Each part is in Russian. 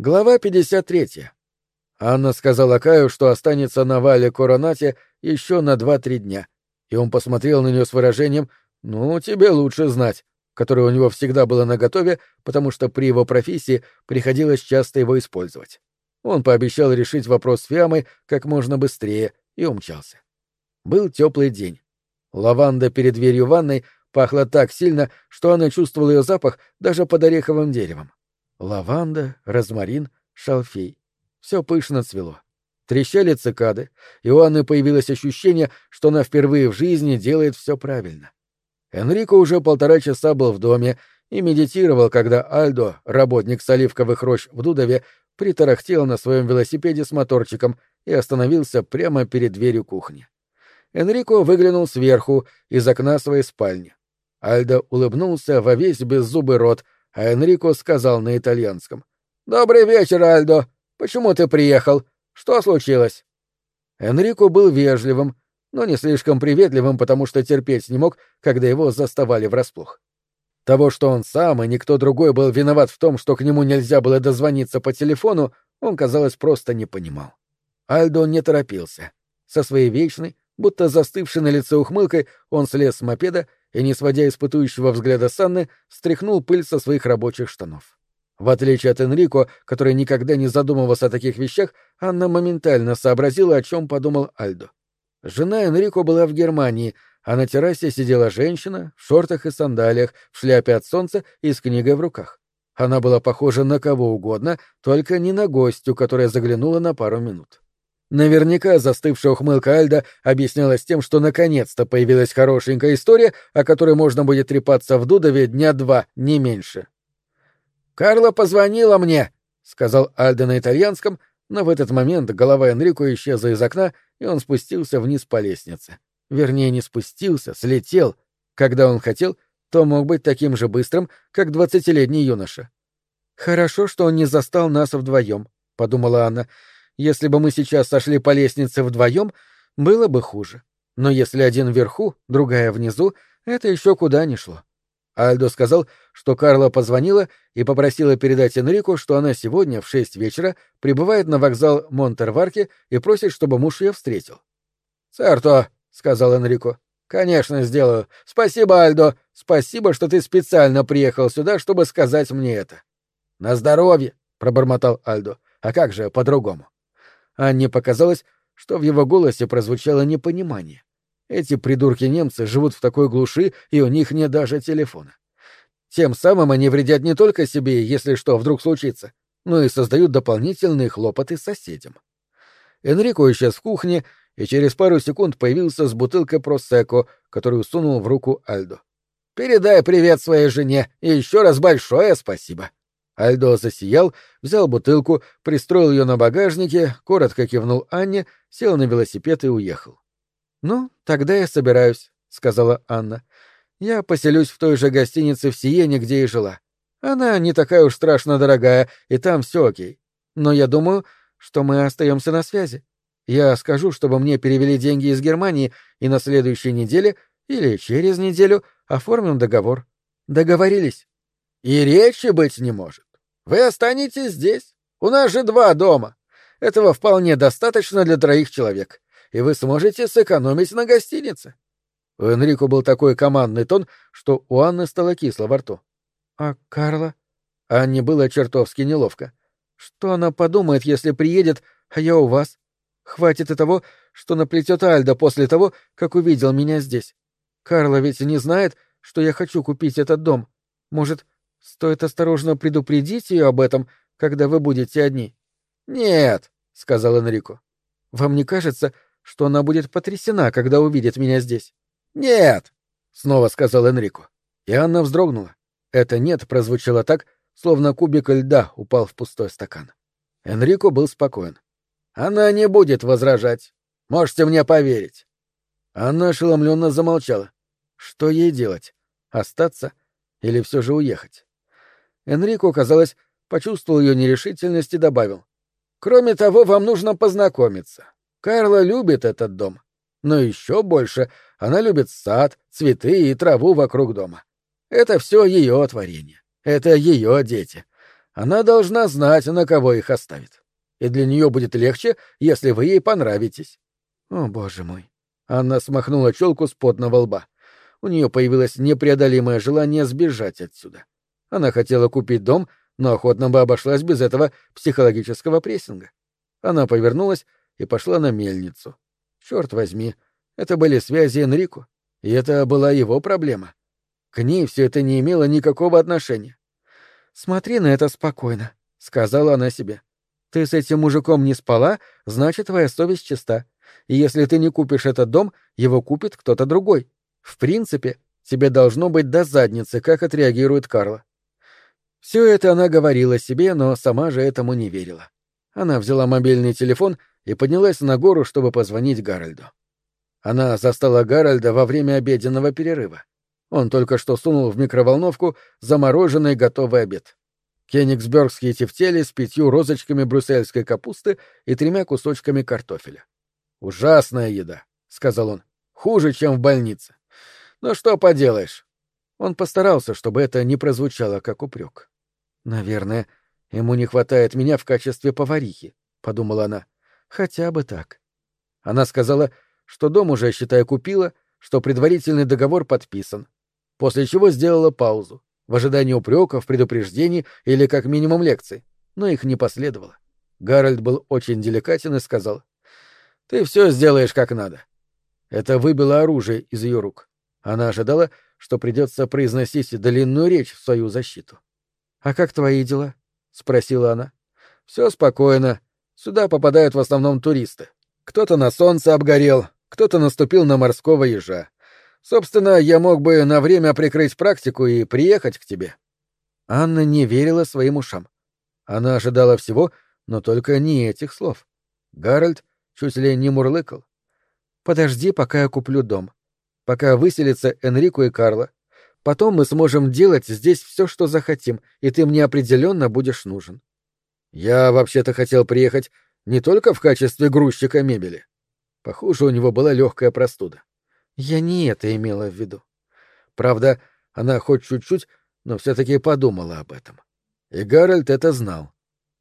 Глава 53. Анна сказала Каю, что останется на Вале Коронате еще на два-три дня, и он посмотрел на нее с выражением «Ну, тебе лучше знать», которое у него всегда было наготове, потому что при его профессии приходилось часто его использовать. Он пообещал решить вопрос с Фиамой как можно быстрее и умчался. Был теплый день. Лаванда перед дверью ванной пахла так сильно, что она чувствовала ее запах даже под ореховым деревом. Лаванда, розмарин, шалфей. Все пышно цвело. Трещали цикады, и у Анны появилось ощущение, что она впервые в жизни делает все правильно. Энрико уже полтора часа был в доме и медитировал, когда Альдо, работник с оливковых рощ в Дудове, притарахтел на своем велосипеде с моторчиком и остановился прямо перед дверью кухни. Энрико выглянул сверху, из окна своей спальни. Альдо улыбнулся во весь беззубый рот, а Энрико сказал на итальянском. «Добрый вечер, Альдо! Почему ты приехал? Что случилось?» Энрико был вежливым, но не слишком приветливым, потому что терпеть не мог, когда его заставали врасплох. Того, что он сам и никто другой был виноват в том, что к нему нельзя было дозвониться по телефону, он, казалось, просто не понимал. Альдо не торопился. Со своей вечной, будто застывшей на лице ухмылкой, он слез с мопеда и, не сводя испытующего взгляда с Анны, стряхнул пыль со своих рабочих штанов. В отличие от Энрико, который никогда не задумывался о таких вещах, Анна моментально сообразила, о чем подумал Альдо. Жена Энрико была в Германии, а на террасе сидела женщина в шортах и сандалиях, в шляпе от солнца и с книгой в руках. Она была похожа на кого угодно, только не на гостю, которая заглянула на пару минут. Наверняка застывшая ухмылка Альда объяснялась тем, что наконец-то появилась хорошенькая история, о которой можно будет трепаться в Дудове дня два, не меньше. «Карла позвонила мне», — сказал Альда на итальянском, но в этот момент голова Энрико исчезла из окна, и он спустился вниз по лестнице. Вернее, не спустился, слетел. Когда он хотел, то мог быть таким же быстрым, как двадцатилетний юноша. «Хорошо, что он не застал нас вдвоем», — подумала Анна. «Если бы мы сейчас сошли по лестнице вдвоем, было бы хуже. Но если один вверху, другая внизу, это еще куда ни шло». Альдо сказал, что Карла позвонила и попросила передать Энрику, что она сегодня в шесть вечера прибывает на вокзал Монтерварки и просит, чтобы муж ее встретил. «Церто», — сказал Энрико. «Конечно, сделаю. Спасибо, Альдо. Спасибо, что ты специально приехал сюда, чтобы сказать мне это». «На здоровье», — пробормотал Альдо. «А как же по-другому?» Анне показалось, что в его голосе прозвучало непонимание. Эти придурки-немцы живут в такой глуши, и у них нет даже телефона. Тем самым они вредят не только себе, если что вдруг случится, но и создают дополнительные хлопоты соседям. Энрико исчез в кухне и через пару секунд появился с бутылкой просекко, которую сунул в руку Альдо. «Передай привет своей жене и еще раз большое спасибо». Альдо засиял, взял бутылку, пристроил ее на багажнике, коротко кивнул Анне, сел на велосипед и уехал. «Ну, тогда я собираюсь», — сказала Анна. «Я поселюсь в той же гостинице в Сиене, где и жила. Она не такая уж страшно дорогая, и там все окей. Но я думаю, что мы остаемся на связи. Я скажу, чтобы мне перевели деньги из Германии, и на следующей неделе или через неделю оформим договор. Договорились?» «И речи быть не может. Вы останетесь здесь. У нас же два дома. Этого вполне достаточно для троих человек и вы сможете сэкономить на гостинице. У Энрико был такой командный тон, что у Анны стало кисло во рту. А Карла? Анне было чертовски неловко. Что она подумает, если приедет, а я у вас? Хватит и того, что наплетет Альда после того, как увидел меня здесь. Карла ведь не знает, что я хочу купить этот дом. Может, стоит осторожно предупредить ее об этом, когда вы будете одни? — Нет, — сказал Энрико. — Вам не кажется, что она будет потрясена, когда увидит меня здесь. «Нет!» — снова сказал Энрико. И Анна вздрогнула. Это «нет» прозвучало так, словно кубик льда упал в пустой стакан. Энрико был спокоен. «Она не будет возражать. Можете мне поверить». Анна ошеломленно замолчала. Что ей делать? Остаться или все же уехать? Энрико, казалось, почувствовал ее нерешительность и добавил. «Кроме того, вам нужно познакомиться. Карла любит этот дом. Но еще больше она любит сад, цветы и траву вокруг дома. Это все ее творение. Это ее дети. Она должна знать, на кого их оставит. И для нее будет легче, если вы ей понравитесь. О, боже мой. Анна смахнула челку с потного лба. У нее появилось непреодолимое желание сбежать отсюда. Она хотела купить дом, но охотно бы обошлась без этого психологического прессинга. Она повернулась и пошла на мельницу. Черт возьми, это были связи Энрико, и это была его проблема. К ней все это не имело никакого отношения. «Смотри на это спокойно», — сказала она себе. «Ты с этим мужиком не спала, значит, твоя совесть чиста. И если ты не купишь этот дом, его купит кто-то другой. В принципе, тебе должно быть до задницы, как отреагирует Карла. Все это она говорила себе, но сама же этому не верила. Она взяла мобильный телефон и поднялась на гору, чтобы позвонить Гарольду. Она застала Гарольда во время обеденного перерыва. Он только что сунул в микроволновку замороженный готовый обед. Кенигсбергские тефтели с пятью розочками брюссельской капусты и тремя кусочками картофеля. «Ужасная еда», — сказал он. «Хуже, чем в больнице. Но что поделаешь?» Он постарался, чтобы это не прозвучало как упрек. «Наверное, ему не хватает меня в качестве поварихи», — подумала она. «Хотя бы так». Она сказала, что дом уже, считай, купила, что предварительный договор подписан, после чего сделала паузу, в ожидании упреков, предупреждений или как минимум лекций, но их не последовало. Гарольд был очень деликатен и сказал, «Ты все сделаешь как надо». Это выбило оружие из ее рук. Она ожидала, что придется произносить длинную речь в свою защиту. «А как твои дела?» — спросила она. «Все спокойно. Сюда попадают в основном туристы. Кто-то на солнце обгорел, кто-то наступил на морского ежа. Собственно, я мог бы на время прикрыть практику и приехать к тебе». Анна не верила своим ушам. Она ожидала всего, но только не этих слов. Гарольд чуть ли не мурлыкал. «Подожди, пока я куплю дом пока выселятся Энрико и Карло. Потом мы сможем делать здесь все, что захотим, и ты мне определенно будешь нужен. Я вообще-то хотел приехать не только в качестве грузчика мебели. Похоже, у него была легкая простуда. Я не это имела в виду. Правда, она хоть чуть-чуть, но все-таки подумала об этом. И Гарольд это знал.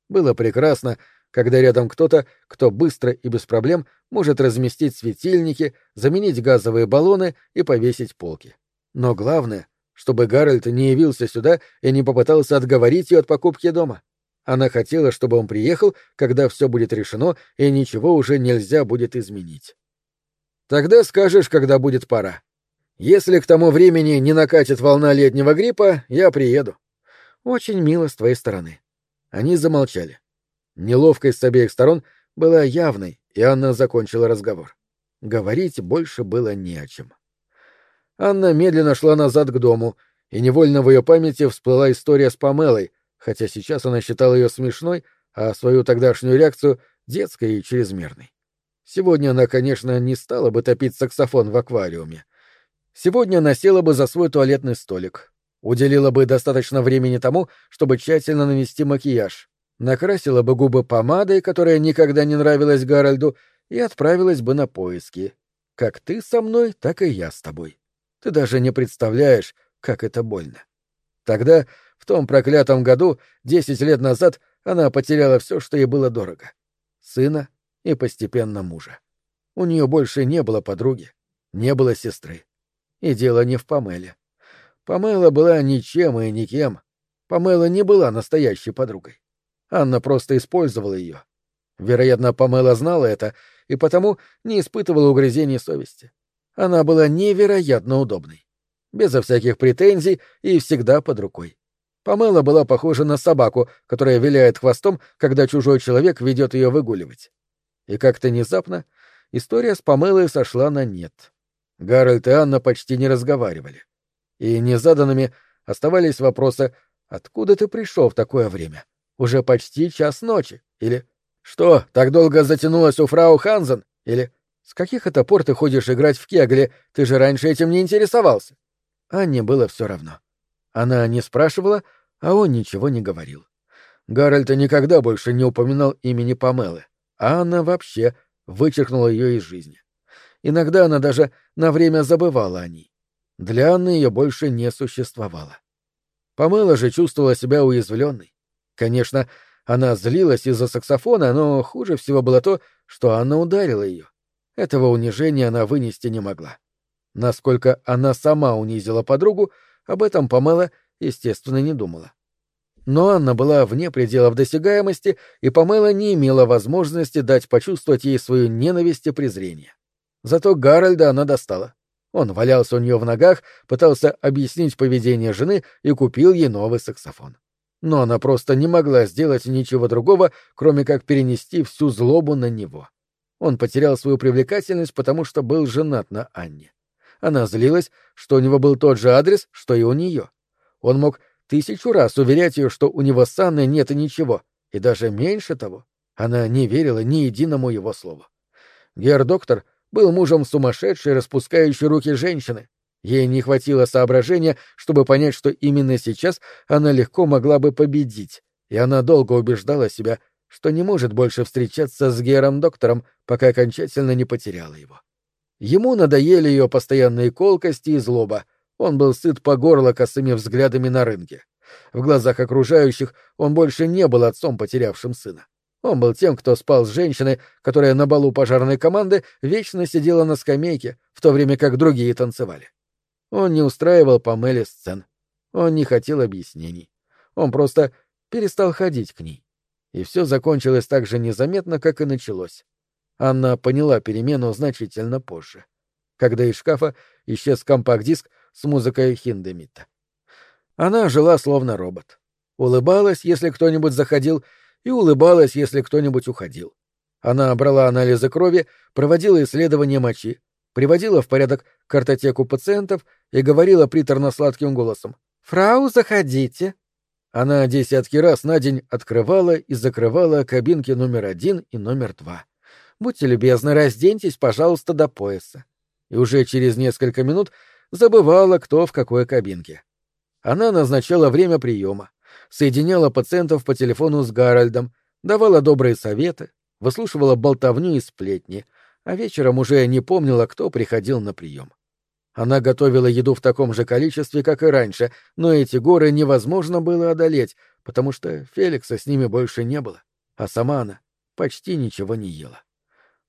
Было прекрасно, когда рядом кто-то, кто быстро и без проблем может разместить светильники, заменить газовые баллоны и повесить полки. Но главное, чтобы Гарольд не явился сюда и не попытался отговорить ее от покупки дома. Она хотела, чтобы он приехал, когда все будет решено и ничего уже нельзя будет изменить. Тогда скажешь, когда будет пора. Если к тому времени не накатит волна летнего гриппа, я приеду. Очень мило с твоей стороны. Они замолчали. Неловкость с обеих сторон была явной, и Анна закончила разговор. Говорить больше было не о чем. Анна медленно шла назад к дому, и невольно в ее памяти всплыла история с Памелой, хотя сейчас она считала ее смешной, а свою тогдашнюю реакцию — детской и чрезмерной. Сегодня она, конечно, не стала бы топить саксофон в аквариуме. Сегодня она села бы за свой туалетный столик, уделила бы достаточно времени тому, чтобы тщательно нанести макияж, накрасила бы губы помадой, которая никогда не нравилась Гарольду, и отправилась бы на поиски. Как ты со мной, так и я с тобой. Ты даже не представляешь, как это больно. Тогда, в том проклятом году, десять лет назад, она потеряла все, что ей было дорого. Сына и постепенно мужа. У нее больше не было подруги, не было сестры. И дело не в Памеле. Памела была ничем и никем. Памела не была настоящей подругой. Анна просто использовала ее. Вероятно, Памела знала это и потому не испытывала угрызений совести. Она была невероятно удобной. Безо всяких претензий и всегда под рукой. Памела была похожа на собаку, которая виляет хвостом, когда чужой человек ведет ее выгуливать. И как-то внезапно история с Памелой сошла на нет. Гарольд и Анна почти не разговаривали. И незаданными оставались вопросы «Откуда ты пришел в такое время?» Уже почти час ночи. Или «Что, так долго затянулось у фрау Ханзен?» Или «С каких это пор ты ходишь играть в кегли? Ты же раньше этим не интересовался». Анне было все равно. Она не спрашивала, а он ничего не говорил. Гарольд никогда больше не упоминал имени Памелы, а Анна вообще вычеркнула ее из жизни. Иногда она даже на время забывала о ней. Для Анны ее больше не существовало. Памела же чувствовала себя уязвленной. Конечно, она злилась из-за саксофона, но хуже всего было то, что Анна ударила ее. Этого унижения она вынести не могла. Насколько она сама унизила подругу, об этом Памела, естественно, не думала. Но Анна была вне пределов досягаемости, и Памела не имела возможности дать почувствовать ей свою ненависть и презрение. Зато Гарольда она достала. Он валялся у нее в ногах, пытался объяснить поведение жены и купил ей новый саксофон но она просто не могла сделать ничего другого, кроме как перенести всю злобу на него. Он потерял свою привлекательность, потому что был женат на Анне. Она злилась, что у него был тот же адрес, что и у нее. Он мог тысячу раз уверять ее, что у него с Анной нет и ничего, и даже меньше того. Она не верила ни единому его слову. Гер-доктор был мужем сумасшедшей, распускающей руки женщины, Ей не хватило соображения, чтобы понять, что именно сейчас она легко могла бы победить, и она долго убеждала себя, что не может больше встречаться с Гером-доктором, пока окончательно не потеряла его. Ему надоели ее постоянные колкости и злоба. Он был сыт по горло косыми взглядами на рынке. В глазах окружающих он больше не был отцом, потерявшим сына. Он был тем, кто спал с женщиной, которая на балу пожарной команды вечно сидела на скамейке, в то время как другие танцевали. Он не устраивал Памеле сцен. Он не хотел объяснений. Он просто перестал ходить к ней. И все закончилось так же незаметно, как и началось. Анна поняла перемену значительно позже, когда из шкафа исчез компакт-диск с музыкой Хиндемита. Она жила словно робот. Улыбалась, если кто-нибудь заходил, и улыбалась, если кто-нибудь уходил. Она брала анализы крови, проводила исследования мочи, приводила в порядок картотеку пациентов и говорила приторно-сладким голосом «Фрау, заходите». Она десятки раз на день открывала и закрывала кабинки номер один и номер два. «Будьте любезны, разденьтесь, пожалуйста, до пояса». И уже через несколько минут забывала, кто в какой кабинке. Она назначала время приема, соединяла пациентов по телефону с Гарольдом, давала добрые советы, выслушивала болтовню и сплетни — а вечером уже не помнила, кто приходил на прием. Она готовила еду в таком же количестве, как и раньше, но эти горы невозможно было одолеть, потому что Феликса с ними больше не было, а сама она почти ничего не ела.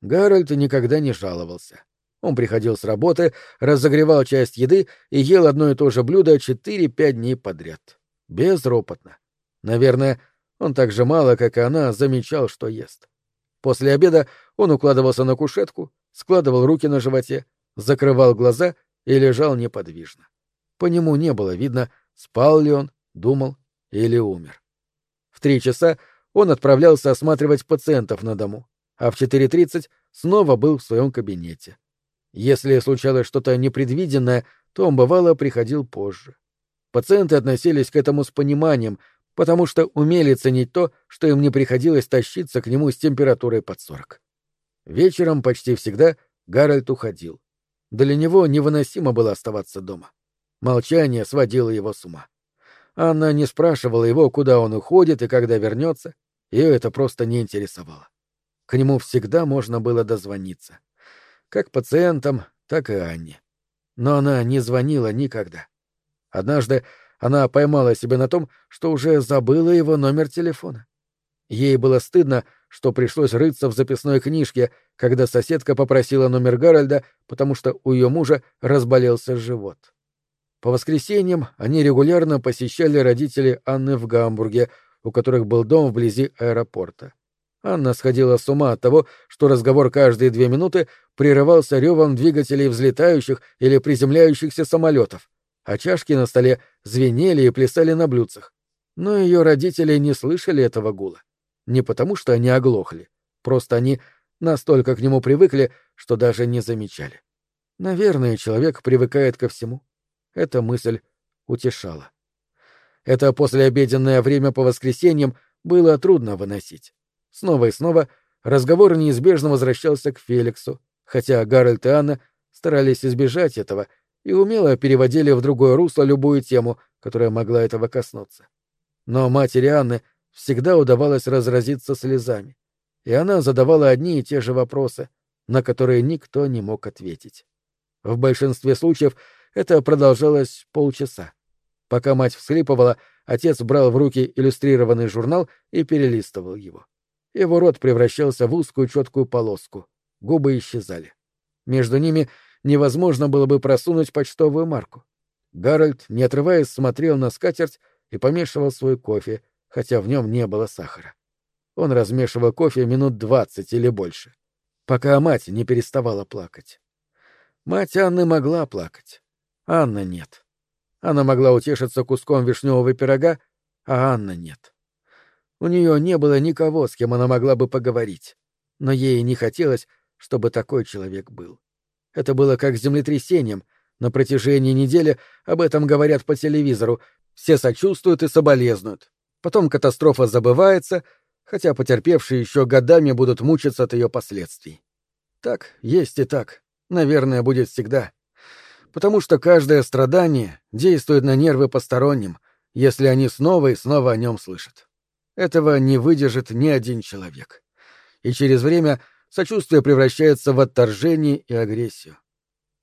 Гарольд никогда не жаловался. Он приходил с работы, разогревал часть еды и ел одно и то же блюдо четыре-пять дней подряд. Безропотно. Наверное, он так же мало, как и она, замечал, что ест. После обеда он укладывался на кушетку, складывал руки на животе, закрывал глаза и лежал неподвижно. По нему не было видно, спал ли он, думал или умер. В три часа он отправлялся осматривать пациентов на дому, а в 4.30 снова был в своем кабинете. Если случалось что-то непредвиденное, то он бывало приходил позже. Пациенты относились к этому с пониманием, потому что умели ценить то, что им не приходилось тащиться к нему с температурой под сорок. Вечером почти всегда Гарольд уходил. Для него невыносимо было оставаться дома. Молчание сводило его с ума. Анна не спрашивала его, куда он уходит и когда вернется, ее это просто не интересовало. К нему всегда можно было дозвониться. Как пациентам, так и Анне. Но она не звонила никогда. Однажды она поймала себя на том, что уже забыла его номер телефона. Ей было стыдно, что пришлось рыться в записной книжке, когда соседка попросила номер Гарольда, потому что у ее мужа разболелся живот. По воскресеньям они регулярно посещали родителей Анны в Гамбурге, у которых был дом вблизи аэропорта. Анна сходила с ума от того, что разговор каждые две минуты прерывался ревом двигателей взлетающих или приземляющихся самолетов а чашки на столе звенели и плясали на блюдцах. Но ее родители не слышали этого гула. Не потому, что они оглохли, просто они настолько к нему привыкли, что даже не замечали. Наверное, человек привыкает ко всему. Эта мысль утешала. Это послеобеденное время по воскресеньям было трудно выносить. Снова и снова разговор неизбежно возвращался к Феликсу, хотя Гарольд и Анна старались избежать этого и умело переводили в другое русло любую тему, которая могла этого коснуться. Но матери Анны всегда удавалось разразиться слезами, и она задавала одни и те же вопросы, на которые никто не мог ответить. В большинстве случаев это продолжалось полчаса. Пока мать всхлипывала, отец брал в руки иллюстрированный журнал и перелистывал его. Его рот превращался в узкую четкую полоску. Губы исчезали. Между ними невозможно было бы просунуть почтовую марку. Гарольд, не отрываясь, смотрел на скатерть и помешивал свой кофе, хотя в нем не было сахара. Он размешивал кофе минут двадцать или больше, пока мать не переставала плакать. Мать Анны могла плакать. Анна нет. Она могла утешиться куском вишневого пирога, а Анна нет. У нее не было никого, с кем она могла бы поговорить, но ей не хотелось, чтобы такой человек был. Это было как с землетрясением. На протяжении недели об этом говорят по телевизору, все сочувствуют и соболезнуют. Потом катастрофа забывается, хотя потерпевшие еще годами будут мучиться от ее последствий. Так, есть и так. Наверное, будет всегда. Потому что каждое страдание действует на нервы посторонним, если они снова и снова о нем слышат. Этого не выдержит ни один человек. И через время сочувствие превращается в отторжение и агрессию.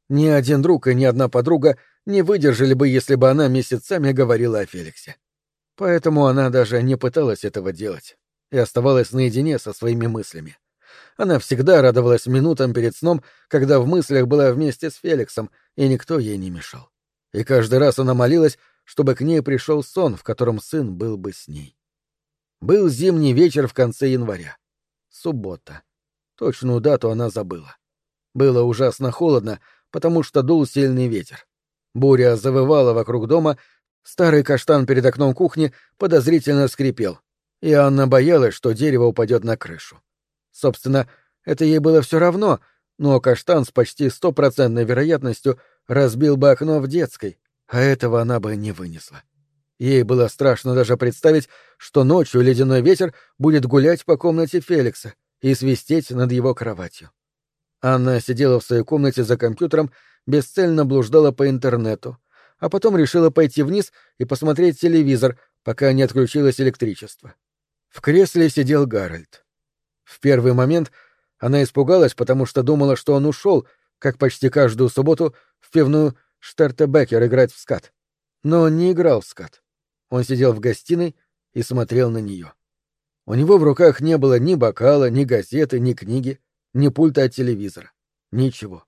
Ни один друг и ни одна подруга не выдержали бы, если бы она месяцами говорила о Феликсе. Поэтому она даже не пыталась этого делать и оставалась наедине со своими мыслями. Она всегда радовалась минутам перед сном, когда в мыслях была вместе с Феликсом, и никто ей не мешал. И каждый раз она молилась, чтобы к ней пришел сон, в котором сын был бы с ней. Был зимний вечер в конце января. Суббота. Точную дату она забыла. Было ужасно холодно, потому что дул сильный ветер. Буря завывала вокруг дома, старый каштан перед окном кухни подозрительно скрипел, и Анна боялась, что дерево упадет на крышу. Собственно, это ей было все равно, но каштан с почти стопроцентной вероятностью разбил бы окно в детской, а этого она бы не вынесла. Ей было страшно даже представить, что ночью ледяной ветер будет гулять по комнате Феликса и свистеть над его кроватью. Анна сидела в своей комнате за компьютером, бесцельно блуждала по интернету, а потом решила пойти вниз и посмотреть телевизор, пока не отключилось электричество. В кресле сидел Гарольд. В первый момент она испугалась, потому что думала, что он ушел, как почти каждую субботу, в пивную Штертебекер играть в скат. Но он не играл в скат. Он сидел в гостиной и смотрел на нее. У него в руках не было ни бокала, ни газеты, ни книги, ни пульта от телевизора. Ничего.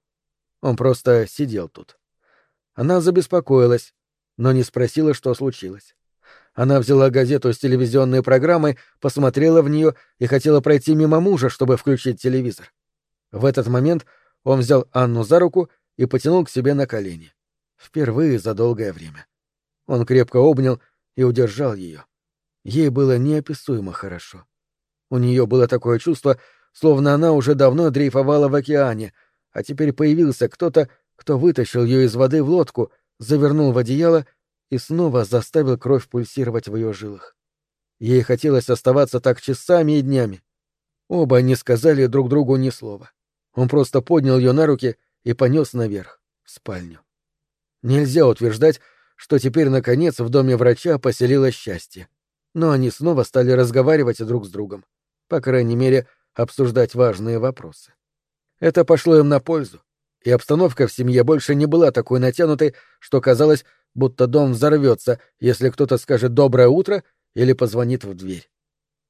Он просто сидел тут. Она забеспокоилась, но не спросила, что случилось. Она взяла газету с телевизионной программой, посмотрела в нее и хотела пройти мимо мужа, чтобы включить телевизор. В этот момент он взял Анну за руку и потянул к себе на колени. Впервые за долгое время. Он крепко обнял и удержал ее. Ей было неописуемо хорошо. У нее было такое чувство, словно она уже давно дрейфовала в океане, а теперь появился кто-то, кто вытащил ее из воды в лодку, завернул в одеяло и снова заставил кровь пульсировать в ее жилах. Ей хотелось оставаться так часами и днями. Оба не сказали друг другу ни слова. Он просто поднял ее на руки и понес наверх, в спальню. Нельзя утверждать, что теперь, наконец, в доме врача поселилось счастье. Но они снова стали разговаривать друг с другом. По крайней мере, обсуждать важные вопросы. Это пошло им на пользу, и обстановка в семье больше не была такой натянутой, что казалось, будто дом взорвется, если кто-то скажет «доброе утро» или позвонит в дверь.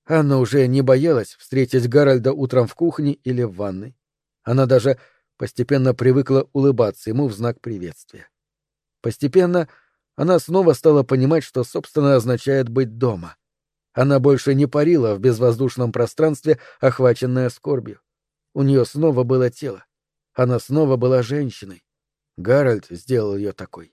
Анна уже не боялась встретить Гарольда утром в кухне или в ванной. Она даже постепенно привыкла улыбаться ему в знак приветствия. Постепенно она снова стала понимать, что, собственно, означает быть дома. Она больше не парила в безвоздушном пространстве, охваченное скорбью. У нее снова было тело. Она снова была женщиной. Гарольд сделал ее такой.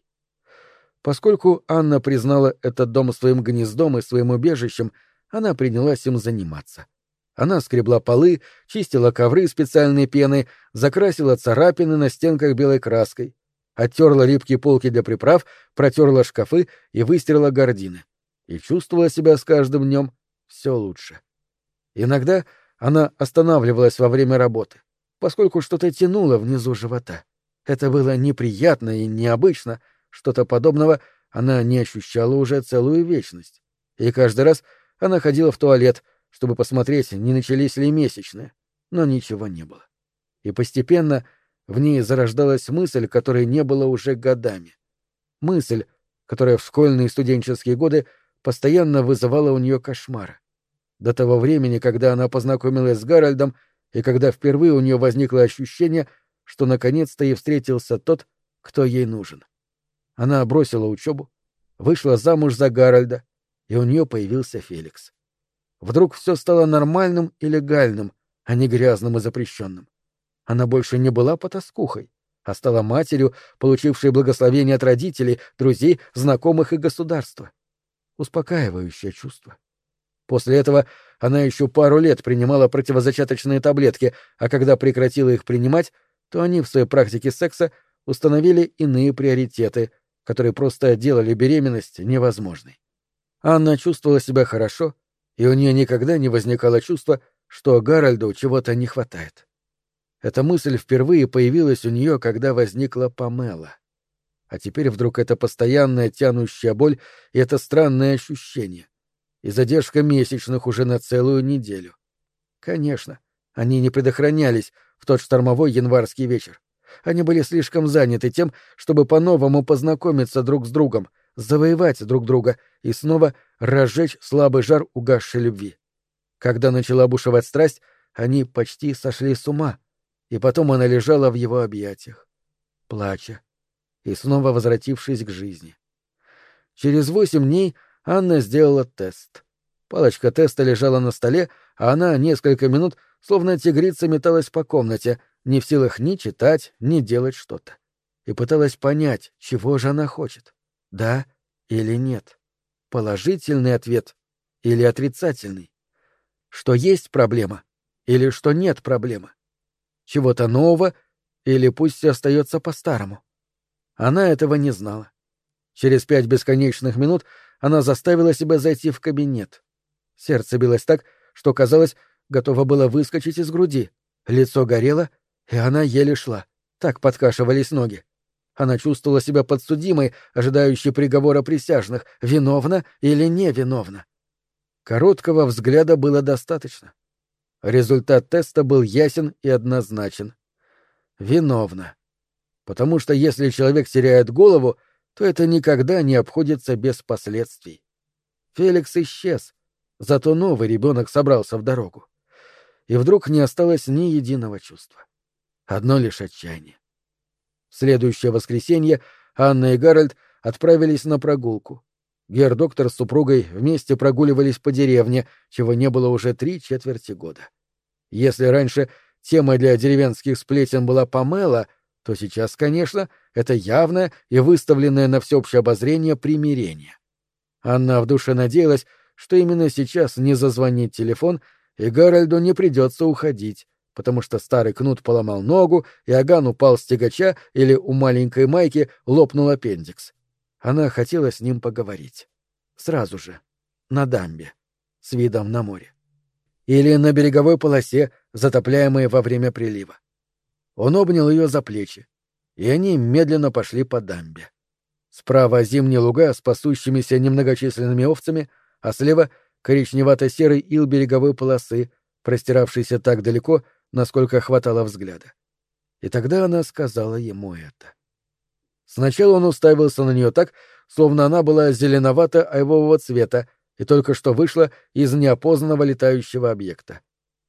Поскольку Анна признала этот дом своим гнездом и своим убежищем, она принялась им заниматься. Она скребла полы, чистила ковры специальной пеной, закрасила царапины на стенках белой краской, оттерла липкие полки для приправ, протерла шкафы и выстирала гардины. И чувствовала себя с каждым днем все лучше. Иногда она останавливалась во время работы, поскольку что-то тянуло внизу живота. Это было неприятно и необычно — что-то подобного она не ощущала уже целую вечность. И каждый раз она ходила в туалет, чтобы посмотреть, не начались ли месячные, но ничего не было. И постепенно в ней зарождалась мысль, которой не было уже годами. Мысль, которая в школьные студенческие годы постоянно вызывала у нее кошмары. До того времени, когда она познакомилась с Гарольдом, и когда впервые у нее возникло ощущение, что наконец-то ей встретился тот, кто ей нужен. Она бросила учебу, вышла замуж за Гарольда, и у нее появился Феликс. Вдруг все стало нормальным и легальным, а не грязным и запрещенным. Она больше не была потаскухой, а стала матерью, получившей благословение от родителей, друзей, знакомых и государства. Успокаивающее чувство. После этого она еще пару лет принимала противозачаточные таблетки, а когда прекратила их принимать, то они в своей практике секса установили иные приоритеты, которые просто делали беременность невозможной. Анна чувствовала себя хорошо, и у нее никогда не возникало чувства, что Гарольду чего-то не хватает. Эта мысль впервые появилась у нее, когда возникла Памела. А теперь вдруг это постоянная тянущая боль и это странное ощущение и задержка месячных уже на целую неделю. Конечно, они не предохранялись в тот штормовой январский вечер. Они были слишком заняты тем, чтобы по-новому познакомиться друг с другом, завоевать друг друга и снова разжечь слабый жар угасшей любви. Когда начала бушевать страсть, они почти сошли с ума, и потом она лежала в его объятиях, плача, и снова возвратившись к жизни. Через восемь дней Анна сделала тест. Палочка теста лежала на столе, а она несколько минут, словно тигрица, металась по комнате, не в силах ни читать, ни делать что-то. И пыталась понять, чего же она хочет. Да или нет. Положительный ответ или отрицательный. Что есть проблема или что нет проблемы. Чего-то нового или пусть все остается по-старому. Она этого не знала. Через пять бесконечных минут она заставила себя зайти в кабинет. Сердце билось так, что, казалось, готово было выскочить из груди. Лицо горело, и она еле шла. Так подкашивались ноги. Она чувствовала себя подсудимой, ожидающей приговора присяжных, виновна или невиновна. Короткого взгляда было достаточно. Результат теста был ясен и однозначен. Виновна. Потому что если человек теряет голову, то это никогда не обходится без последствий. Феликс исчез, зато новый ребенок собрался в дорогу. И вдруг не осталось ни единого чувства. Одно лишь отчаяние. В следующее воскресенье Анна и Гарольд отправились на прогулку. Гер-доктор с супругой вместе прогуливались по деревне, чего не было уже три четверти года. Если раньше темой для деревенских сплетен была Памела, то сейчас, конечно, это явное и выставленное на всеобщее обозрение примирение. Анна в душе надеялась, что именно сейчас не зазвонит телефон, и Гарольду не придется уходить, потому что старый кнут поломал ногу, и Аган упал с тягача или у маленькой Майки лопнул аппендикс. Она хотела с ним поговорить. Сразу же. На дамбе. С видом на море. Или на береговой полосе, затопляемой во время прилива. Он обнял ее за плечи, и они медленно пошли по дамбе. Справа зимние луга с пасущимися немногочисленными овцами, а слева — коричневато-серый ил береговой полосы, простиравшийся так далеко, насколько хватало взгляда. И тогда она сказала ему это. Сначала он уставился на нее так, словно она была зеленовато-айвового цвета и только что вышла из неопознанного летающего объекта.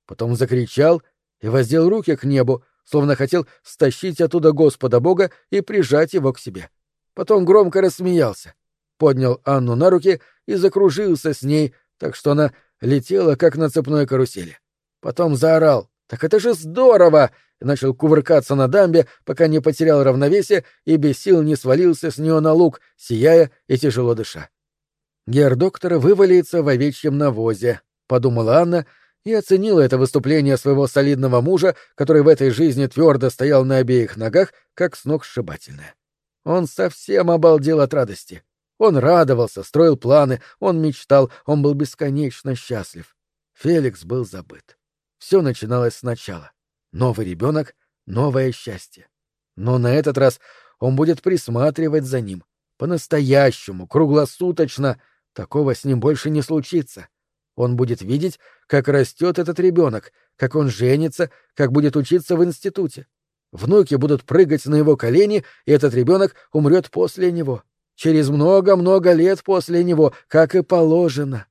Потом закричал и воздел руки к небу, словно хотел стащить оттуда Господа Бога и прижать его к себе. Потом громко рассмеялся, поднял Анну на руки и закружился с ней, так что она летела, как на цепной карусели. Потом заорал «Так это же здорово!» и начал кувыркаться на дамбе, пока не потерял равновесие и без сил не свалился с нее на луг, сияя и тяжело дыша. «Гер-доктор вывалится в овечьем навозе», — подумала Анна, — и оценила это выступление своего солидного мужа, который в этой жизни твердо стоял на обеих ногах, как сногсшибательное. Он совсем обалдел от радости. Он радовался, строил планы, он мечтал, он был бесконечно счастлив. Феликс был забыт. Все начиналось сначала. Новый ребенок, новое счастье. Но на этот раз он будет присматривать за ним. По-настоящему, круглосуточно. Такого с ним больше не случится. Он будет видеть, как растет этот ребенок, как он женится, как будет учиться в институте. Внуки будут прыгать на его колени, и этот ребенок умрет после него. Через много-много лет после него, как и положено.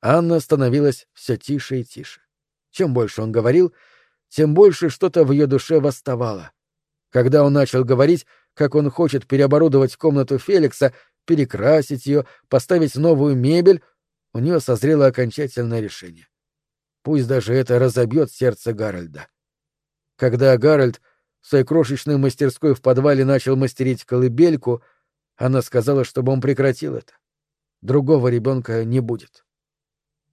Анна становилась все тише и тише. Чем больше он говорил, тем больше что-то в ее душе восставало. Когда он начал говорить, как он хочет переоборудовать комнату Феликса, перекрасить ее, поставить новую мебель, у нее созрело окончательное решение. Пусть даже это разобьет сердце Гарольда. Когда Гарольд в своей крошечной мастерской в подвале начал мастерить колыбельку, она сказала, чтобы он прекратил это. Другого ребенка не будет.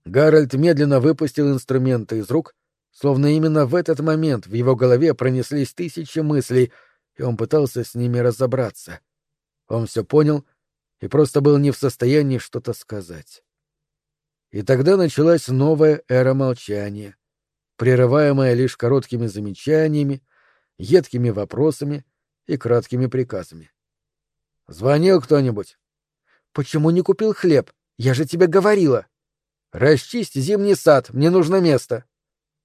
Гарольд медленно выпустил инструменты из рук, словно именно в этот момент в его голове пронеслись тысячи мыслей, и он пытался с ними разобраться. Он все понял и просто был не в состоянии что-то сказать. И тогда началась новая эра молчания, прерываемая лишь короткими замечаниями, едкими вопросами и краткими приказами. «Звонил кто-нибудь?» «Почему не купил хлеб? Я же тебе говорила!» «Расчисть зимний сад, мне нужно место».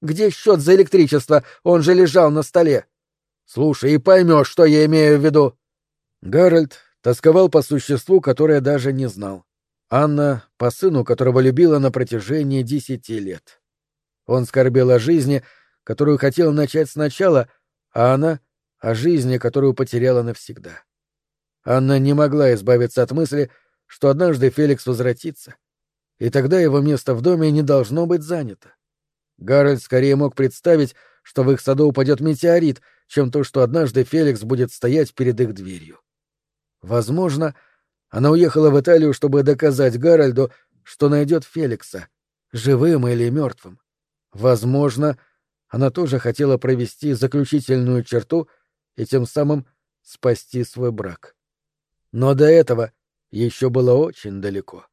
«Где счет за электричество? Он же лежал на столе». «Слушай, и поймешь, что я имею в виду». Гарольд тосковал по существу, которое даже не знал. Анна — по сыну, которого любила на протяжении десяти лет. Он скорбел о жизни, которую хотел начать сначала, а она — о жизни, которую потеряла навсегда. Анна не могла избавиться от мысли, что однажды Феликс возвратится, и тогда его место в доме не должно быть занято. Гарольд скорее мог представить, что в их саду упадет метеорит, чем то, что однажды Феликс будет стоять перед их дверью. Возможно, она уехала в Италию, чтобы доказать Гарольду, что найдет Феликса, живым или мертвым. Возможно, она тоже хотела провести заключительную черту и тем самым спасти свой брак. Но до этого еще было очень далеко.